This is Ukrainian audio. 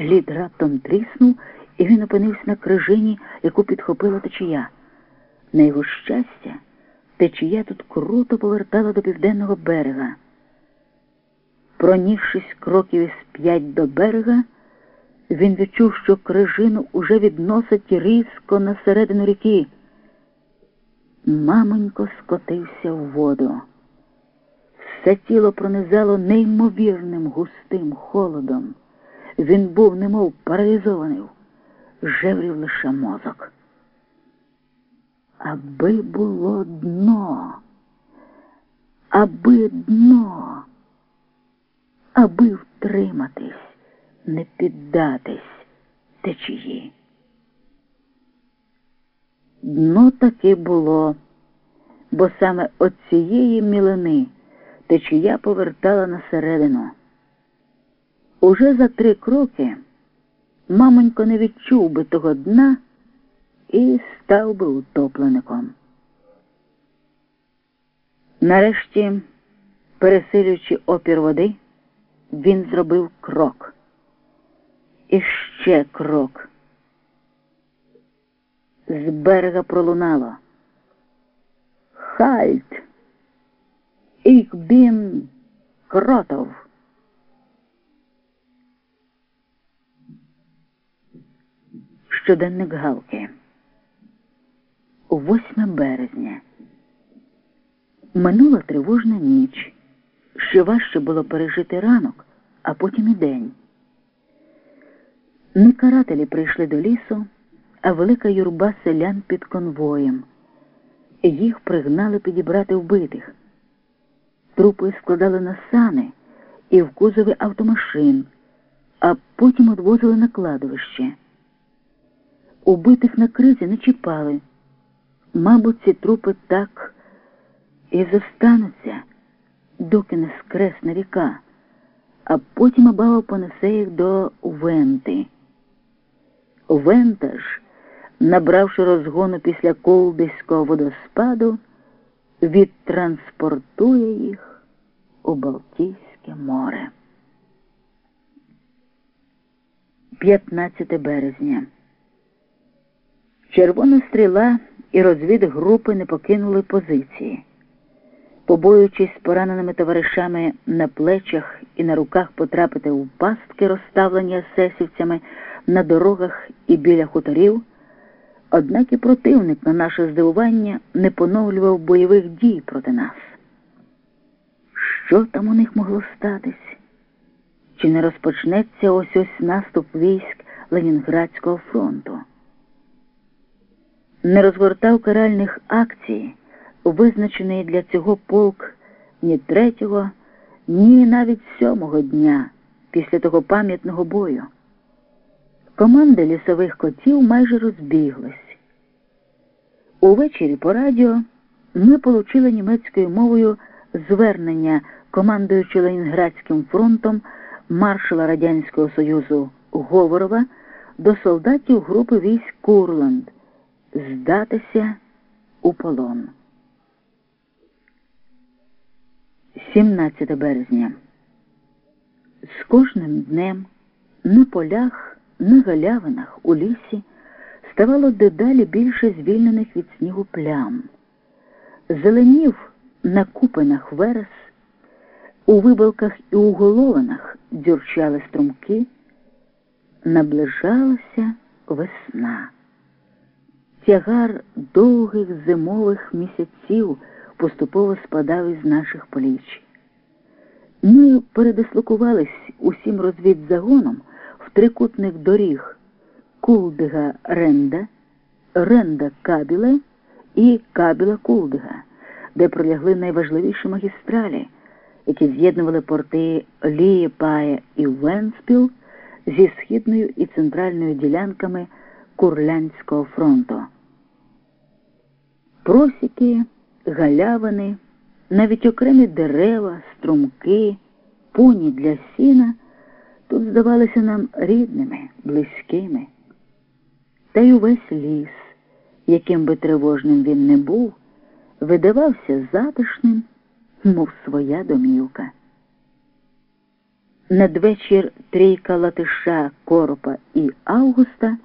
Лід раптом тріснув, і він опинився на крижині, яку підхопила течія. На його щастя, течія тут круто повертала до південного берега. Пронісшись кроків із п'ять до берега, він відчув, що крижину уже відносить різко на середину ріки. Мамонько скотився в воду. Все тіло пронизало неймовірним густим холодом. Він був немов паралізований, жеврів лише мозок. Аби було дно, аби дно, аби втриматись, не піддатись течії. Дно таки було, бо саме от цієї мілини течія повертала на середину. Уже за три кроки мамонько не відчув би того дна і став би утоплеником. Нарешті, пересилюючи опір води, він зробив крок. І ще крок. З берега пролунало. Хальт! Bin Кротов. Щоденник Галки. У 8 березня. Минула тривожна ніч. Ще важче було пережити ранок, а потім і день. Не карателі прийшли до лісу, а велика юрба селян під конвоєм. Їх пригнали підібрати вбитих. Трупи складали на сани і в кузові автомашин, а потім одвозили на кладовище. Убитих на кризі не чіпали. Мабуть, ці трупи так і зостануться, доки не скресне ріка, а потім Абава понесе їх до Венти. Вента ж, набравши розгону після колдиського водоспаду, відтранспортує їх у Балтійське море. 15 березня. Червона стріла і розвід групи не покинули позиції. Побоюючись пораненими товаришами на плечах і на руках потрапити у пастки, розставлені есесівцями на дорогах і біля хуторів. Однак і противник, на наше здивування, не поновлював бойових дій проти нас. Що там у них могло статись? Чи не розпочнеться ось ось наступ військ Ленінградського фронту? Не розгортав каральних акцій, визначений для цього полк ні третього, ні навіть сьомого дня після того пам'ятного бою. Команди лісових котів майже розбіглись. Увечері по радіо ми отримали німецькою мовою звернення командуючи Ленінградським фронтом маршала Радянського Союзу Говорова до солдатів групи військ Курланд здатися у полон. 17 березня. З кожним днем на полях, на галявинах у лісі ставало дедалі більше звільнених від снігу плям. Зеленів на купинах верес, у вибалках і у головинах дзюрчали струмки, наближалася весна. Тягар довгих зимових місяців поступово спадав із наших поліч. Ми передислокувались усім розвідзагоном в трикутних доріг Кулдига Ренда, Ренда Кабіле і Кабіла Кулдига, де пролягли найважливіші магістралі, які з'єднували порти Лієпая і Венспіл зі східною і центральною ділянками Курлянського фронту. Просіки, галявини, навіть окремі дерева, струмки, поні для сіна тут здавалися нам рідними, близькими. Та й увесь ліс, яким би тривожним він не був, видавався затишним, мов своя домівка. Надвечір трійка Латиша, Коропа і Августа